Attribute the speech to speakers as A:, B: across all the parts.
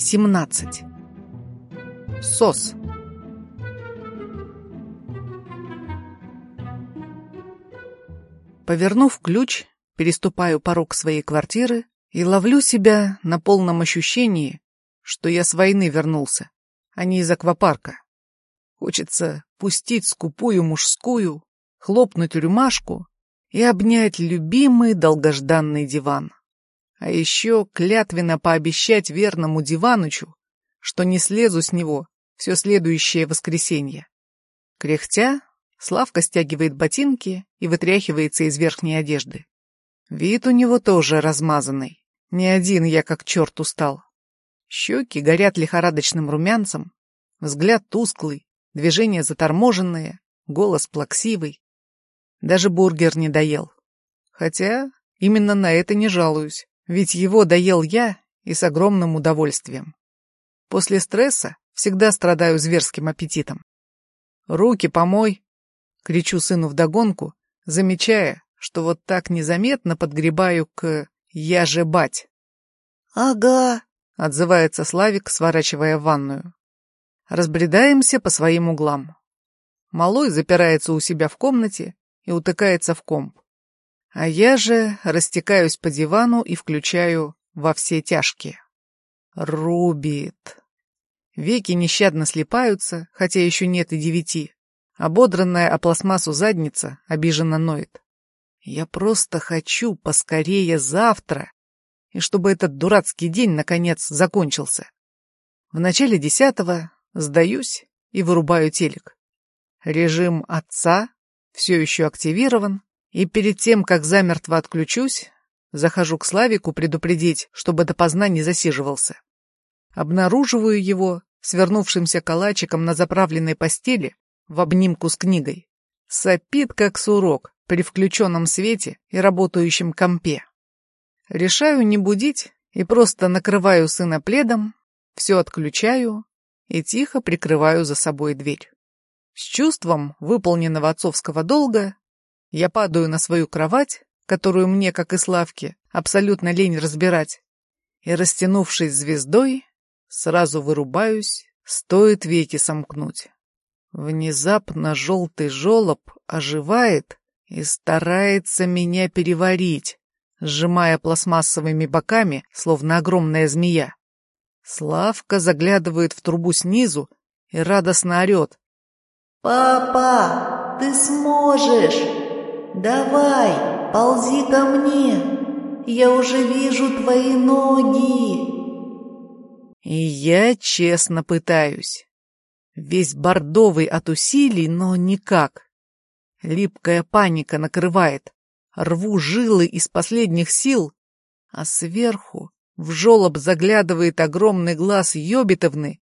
A: 17. СОС. Повернув ключ, переступаю порог своей квартиры и ловлю себя на полном ощущении, что я с войны вернулся, а не из аквапарка. Хочется пустить скупую мужскую, хлопнуть рюмашку и обнять любимый долгожданный диван. А еще клятвенно пообещать верному диванычу, что не слезу с него все следующее воскресенье. Кряхтя, Славка стягивает ботинки и вытряхивается из верхней одежды. Вид у него тоже размазанный. Не один я как черт устал. Щеки горят лихорадочным румянцем, взгляд тусклый, движения заторможенные, голос плаксивый. Даже бургер не доел. Хотя именно на это не жалуюсь, ведь его доел я и с огромным удовольствием. После стресса всегда страдаю зверским аппетитом. «Руки помой!» — кричу сыну вдогонку, замечая, что вот так незаметно подгребаю к «я же бать».
B: «Ага», —
A: отзывается Славик, сворачивая в ванную. Разбредаемся по своим углам. Малой запирается у себя в комнате и утыкается в комп. А я же растекаюсь по дивану и включаю во все тяжкие. Рубит. Веки нещадно слипаются, хотя еще нет и девяти. Ободранная о пластмассу задница обиженно ноет. Я просто хочу поскорее завтра, и чтобы этот дурацкий день наконец закончился. В начале десятого сдаюсь и вырубаю телек. Режим отца все еще активирован, и перед тем, как замертво отключусь, захожу к Славику предупредить, чтобы допоздна не засиживался. Обнаруживаю его, свернувшимся калачиком на заправленной постели, в обнимку с книгой. Сопит, как сурок, при включенном свете и работающем компе. Решаю не будить и просто накрываю сына пледом, все отключаю и тихо прикрываю за собой дверь. С чувством выполненного отцовского долга я падаю на свою кровать, которую мне, как и Славке, абсолютно лень разбирать, и, растянувшись звездой, сразу вырубаюсь, стоит веки сомкнуть. Внезапно желтый жолоб оживает и старается меня переварить, сжимая пластмассовыми боками, словно огромная змея. Славка заглядывает в трубу снизу и радостно орет.
B: «Папа, ты сможешь! Давай, ползи ко мне! Я уже вижу твои ноги!»
A: И я честно пытаюсь. Весь бордовый от усилий, но никак. Липкая паника накрывает. Рву жилы из последних сил, а сверху в жолоб заглядывает огромный глаз Йобитовны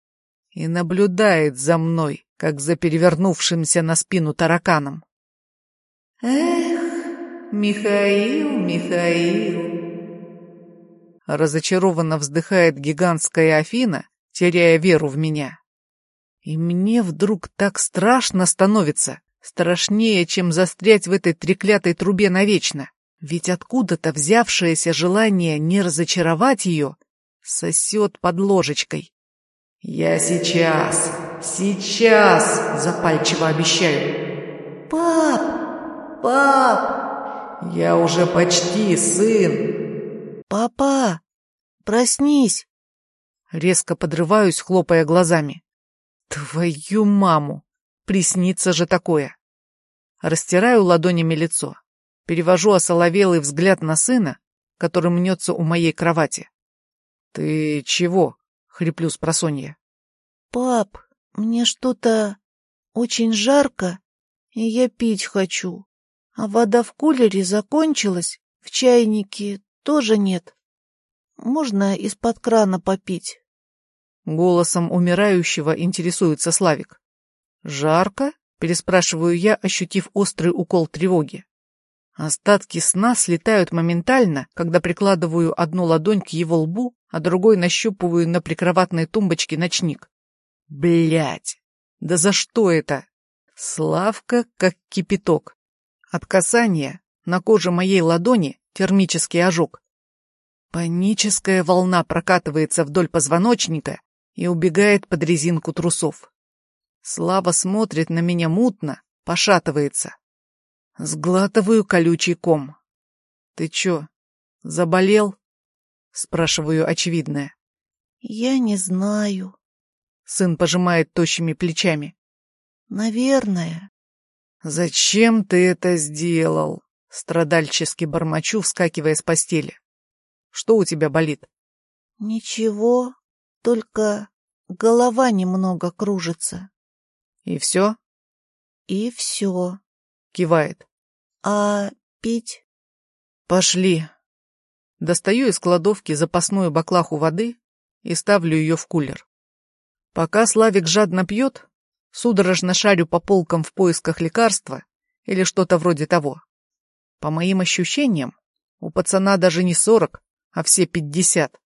A: и наблюдает за мной, как за перевернувшимся на спину тараканом.
B: «Эх, Михаил, Михаил!»
A: Разочарованно вздыхает гигантская Афина, теряя веру в меня. И мне вдруг так страшно становится, страшнее, чем застрять в этой треклятой трубе навечно. Ведь откуда-то взявшееся желание не разочаровать ее сосет под ложечкой. «Я сейчас, сейчас!» — запальчиво обещаю.
B: «Пап! Пап!»
A: «Я уже почти, сын!»
B: «Папа! Проснись!»
A: Резко подрываюсь, хлопая глазами. Твою маму! Приснится же такое! Растираю ладонями лицо. Перевожу осоловелый взгляд на сына, который мнется у моей кровати. «Ты чего?» — хриплю с просонья.
B: «Пап, мне что-то очень жарко, и я пить хочу. А вода в кулере закончилась, в чайнике тоже нет. Можно из-под крана попить?»
A: Голосом умирающего интересуется Славик. «Жарко?» — переспрашиваю я, ощутив острый укол тревоги. Остатки сна слетают моментально, когда прикладываю одну ладонь к его лбу, а другой нащупываю на прикроватной тумбочке ночник. Блять! Да за что это? Славка как кипяток. От касания на коже моей ладони термический ожог. Паническая волна прокатывается вдоль позвоночника и убегает под резинку трусов. Слава смотрит на меня мутно, пошатывается. Сглатываю колючий ком. «Ты чё, заболел?» Спрашиваю очевидное.
B: «Я не знаю».
A: Сын пожимает тощими плечами.
B: «Наверное».
A: «Зачем ты это сделал?» Страдальчески бормочу, вскакивая с постели. «Что у тебя болит?»
B: «Ничего, только голова немного кружится».
A: «И все?»
B: «И все», —
A: кивает.
B: «А пить?»
A: «Пошли». Достаю из кладовки запасную баклаху воды и ставлю ее в кулер. Пока Славик жадно пьет, судорожно шарю по полкам в поисках лекарства или что-то вроде того. По моим ощущениям, у пацана даже не сорок, а все пятьдесят.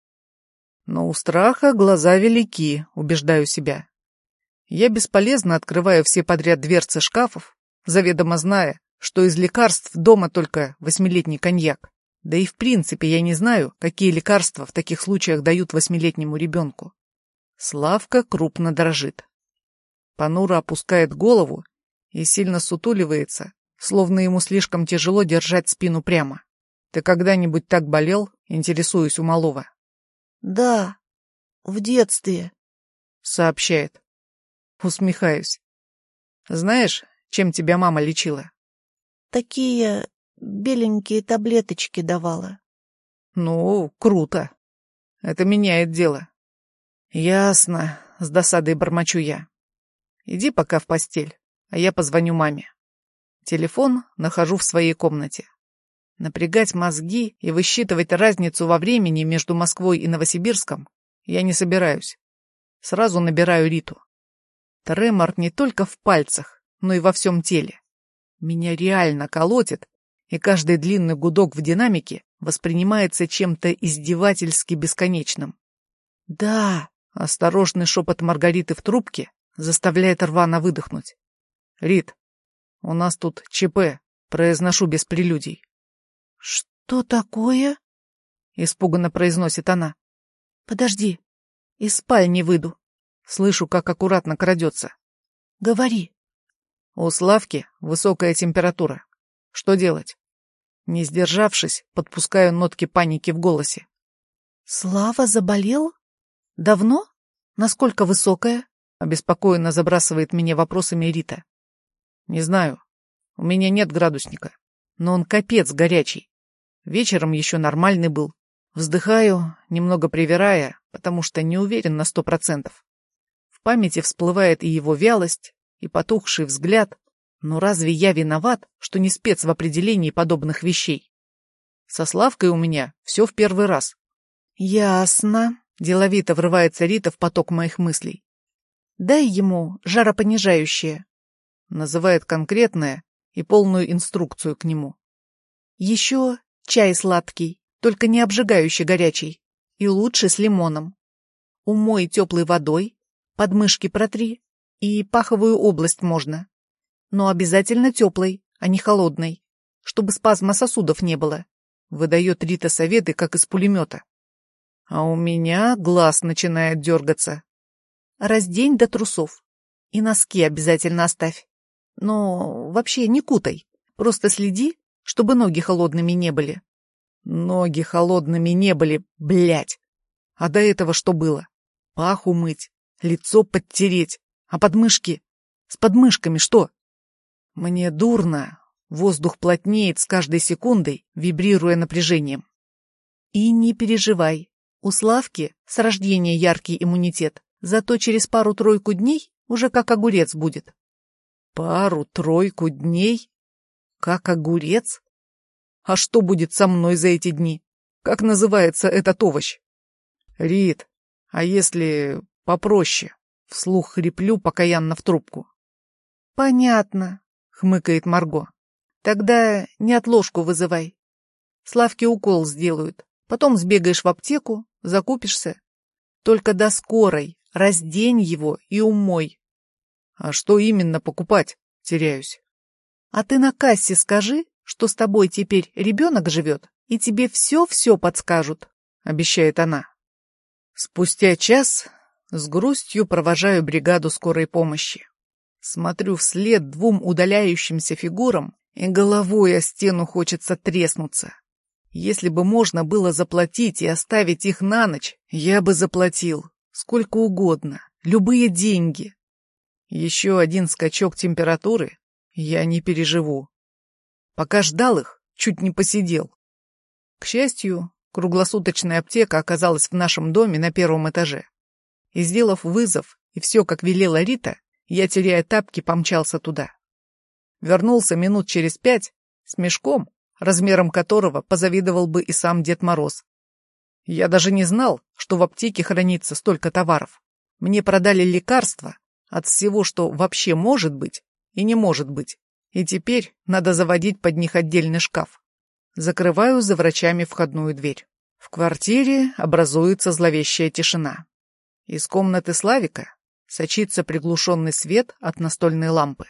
A: Но у страха глаза велики, убеждаю себя. Я бесполезно открываю все подряд дверцы шкафов, заведомо зная, что из лекарств дома только восьмилетний коньяк. Да и в принципе я не знаю, какие лекарства в таких случаях дают восьмилетнему ребенку. Славка крупно дрожит. Понуро опускает голову и сильно сутуливается, словно ему слишком тяжело держать спину прямо. Ты когда-нибудь так болел? Интересуюсь у малого.
B: Да, в детстве,
A: сообщает. Усмехаюсь. Знаешь, чем тебя мама лечила?
B: Такие беленькие таблеточки давала.
A: Ну, круто. Это меняет дело. Ясно, с досадой бормочу я. Иди пока в постель, а я позвоню маме. Телефон нахожу в своей комнате. Напрягать мозги и высчитывать разницу во времени между Москвой и Новосибирском я не собираюсь. Сразу набираю Риту. Тремор не только в пальцах, но и во всем теле. Меня реально колотит, и каждый длинный гудок в динамике воспринимается чем-то издевательски бесконечным. «Да!» — осторожный шепот Маргариты в трубке заставляет рвано выдохнуть. «Рит, у нас тут ЧП, произношу без прелюдий.
B: «Что такое?» — испуганно произносит она. «Подожди, из спальни выйду».
A: Слышу, как аккуратно крадется.
B: «Говори».
A: У Славки высокая температура. Что делать? Не сдержавшись, подпускаю нотки паники в голосе.
B: «Слава заболел? Давно? Насколько высокая?»
A: Обеспокоенно забрасывает меня вопросами Рита. «Не знаю. У меня нет градусника но он капец горячий. Вечером еще нормальный был. Вздыхаю, немного привирая, потому что не уверен на сто процентов. В памяти всплывает и его вялость, и потухший взгляд. Но разве я виноват, что не спец в определении подобных вещей? Со Славкой у меня все в первый раз.
B: Ясно.
A: Деловито врывается Рита в поток моих мыслей.
B: Дай ему жаропонижающее.
A: Называет конкретное, и полную инструкцию к нему.
B: Еще чай сладкий, только не обжигающий горячий, и лучше с лимоном. Умой теплой водой, подмышки протри, и паховую область можно. Но обязательно теплой, а не холодной, чтобы спазма сосудов не было. Выдает Рита советы, как из пулемета.
A: А у меня глаз начинает дергаться.
B: Раздень до трусов. И носки обязательно оставь. Но вообще не кутай. Просто следи, чтобы ноги холодными не были.
A: Ноги холодными не были, блядь. А до этого что было? Паху мыть, лицо подтереть, а подмышки? С подмышками что? Мне дурно. Воздух плотнеет с каждой секундой, вибрируя напряжением.
B: И не переживай. У Славки с рождения яркий иммунитет, зато через пару-тройку дней уже как огурец будет.
A: Пару-тройку дней? Как огурец? А что будет со мной за эти дни? Как называется этот овощ? Рит, а если попроще? Вслух хриплю покаянно в трубку.
B: Понятно, хмыкает Марго. Тогда не отложку вызывай. Славке укол сделают. Потом сбегаешь в аптеку, закупишься. Только до скорой раздень его и умой.
A: А что именно покупать? Теряюсь.
B: А ты на кассе скажи, что с тобой теперь ребенок живет, и тебе все-все подскажут.
A: — обещает она. Спустя час с грустью провожаю бригаду скорой помощи. Смотрю вслед двум удаляющимся фигурам, и головой о стену хочется треснуться. Если бы можно было заплатить и оставить их на ночь, я бы заплатил. Сколько угодно. Любые деньги. Еще один скачок температуры я не переживу. Пока ждал их, чуть не посидел. К счастью, круглосуточная аптека оказалась в нашем доме на первом этаже. И сделав вызов, и все, как велела Рита, я, теряя тапки, помчался туда. Вернулся минут через пять с мешком, размером которого позавидовал бы и сам Дед Мороз. Я даже не знал, что в аптеке хранится столько товаров. Мне продали лекарства от всего, что вообще может быть и не может быть. И теперь надо заводить под них отдельный шкаф. Закрываю за врачами входную дверь. В квартире образуется зловещая тишина. Из комнаты Славика сочится приглушенный свет от настольной лампы.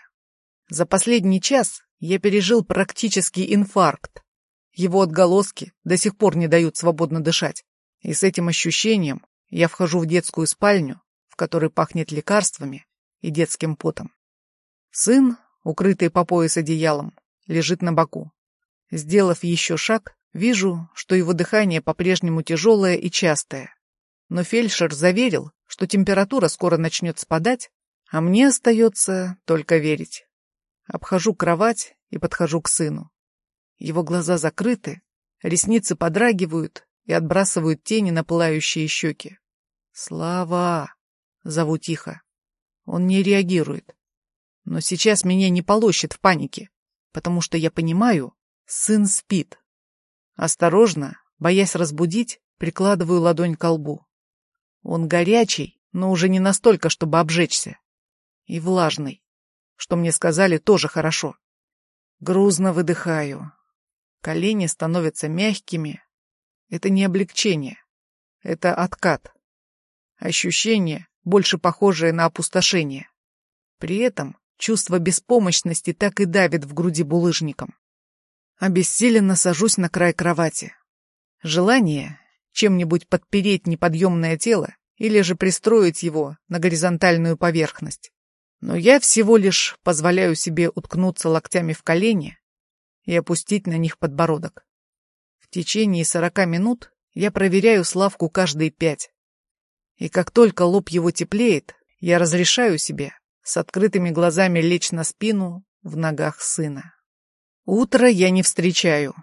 A: За последний час я пережил практически инфаркт. Его отголоски до сих пор не дают свободно дышать. И с этим ощущением я вхожу в детскую спальню, в которой пахнет лекарствами и детским потом. Сын, укрытый по пояс одеялом, лежит на боку. Сделав еще шаг, вижу, что его дыхание по-прежнему тяжелое и частое. Но фельдшер заверил, что температура скоро начнет спадать, а мне остается только верить. Обхожу кровать и подхожу к сыну. Его глаза закрыты, ресницы подрагивают и отбрасывают тени на пылающие щеки. «Слава!» — зову тихо. Он не реагирует. Но сейчас меня не полощет в панике, потому что я понимаю, сын спит. Осторожно, боясь разбудить, прикладываю ладонь к лбу. Он горячий, но уже не настолько, чтобы обжечься. И влажный. Что мне сказали, тоже хорошо. Грузно выдыхаю. Колени становятся мягкими. Это не облегчение. Это откат. Ощущение, больше похожее на опустошение. При этом чувство беспомощности так и давит в груди булыжником. Обессиленно сажусь на край кровати. Желание чем-нибудь подпереть неподъемное тело или же пристроить его на горизонтальную поверхность. Но я всего лишь позволяю себе уткнуться локтями в колени и опустить на них подбородок. В течение сорока минут я проверяю Славку каждые пять. И как только лоб его теплеет, я разрешаю себе с открытыми глазами лечь на спину в ногах сына. Утро я не встречаю.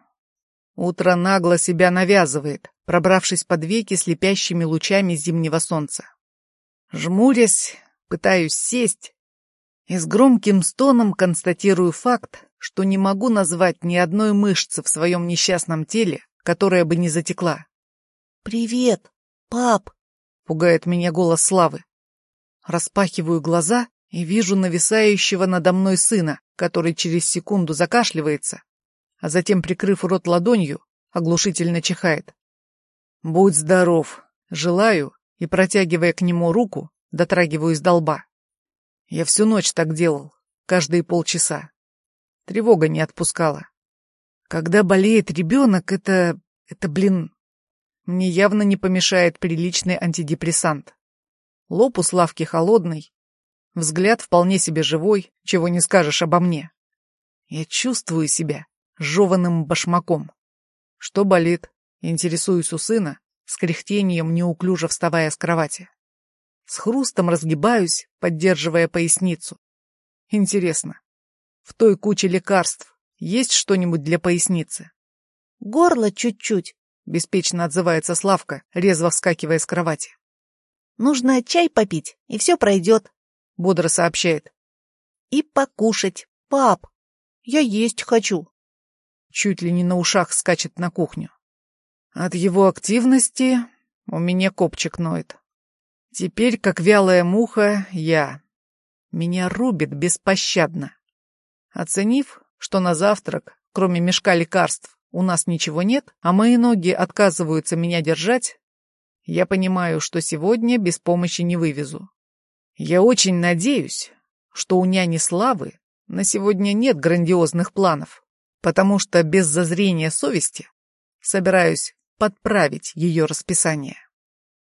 A: Утро нагло себя навязывает, пробравшись под веки слепящими лучами зимнего солнца. Жмурясь, пытаюсь сесть, и с громким стоном констатирую факт, что не могу назвать ни одной мышцы в своем несчастном теле, которая бы не затекла.
B: «Привет, пап!» — пугает меня голос Славы.
A: Распахиваю глаза и вижу нависающего надо мной сына, который через секунду закашливается, а затем, прикрыв рот ладонью, оглушительно чихает. «Будь здоров!» Желаю и, протягивая к нему руку, дотрагиваюсь до лба. Я всю ночь так делал, каждые полчаса. Тревога не отпускала. Когда болеет ребенок, это... это, блин... Мне явно не помешает приличный антидепрессант. Лоб у Славки холодный, взгляд вполне себе живой, чего не скажешь обо мне. Я чувствую себя жеванным башмаком. Что болит? Интересуюсь у сына, с кряхтением неуклюже вставая с кровати. С хрустом разгибаюсь, поддерживая поясницу. Интересно, в той куче лекарств есть что-нибудь для поясницы?
B: Горло чуть-чуть,
A: беспечно отзывается Славка, резво вскакивая с кровати.
B: Нужно чай попить, и все пройдет,
A: бодро сообщает.
B: И покушать, пап, я есть хочу.
A: Чуть ли не на ушах скачет на кухню. От его активности у меня копчик ноет. Теперь, как вялая муха, я. Меня рубит беспощадно. Оценив, что на завтрак, кроме мешка лекарств, у нас ничего нет, а мои ноги отказываются меня держать, я понимаю, что сегодня без помощи не вывезу. Я очень надеюсь, что у няни Славы на сегодня нет грандиозных планов, потому что без зазрения совести собираюсь подправить ее расписание.